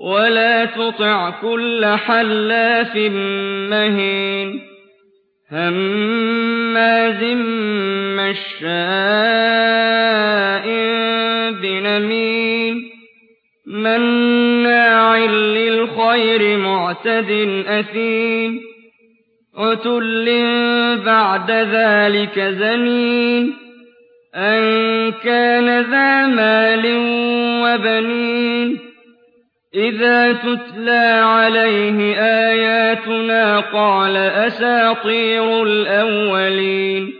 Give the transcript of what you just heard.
ولا تطع كل حلاف مهين هماز مشاء بنميم مناع للخير معتد أثيم عتل بعد ذلك زنين أن كان ذا مال وبنين إِذَا تُتْلَىٰ عَلَيْهِ آيَاتُنَا قَالَ أَسَاطِيرُ الْأَوَّلِينَ.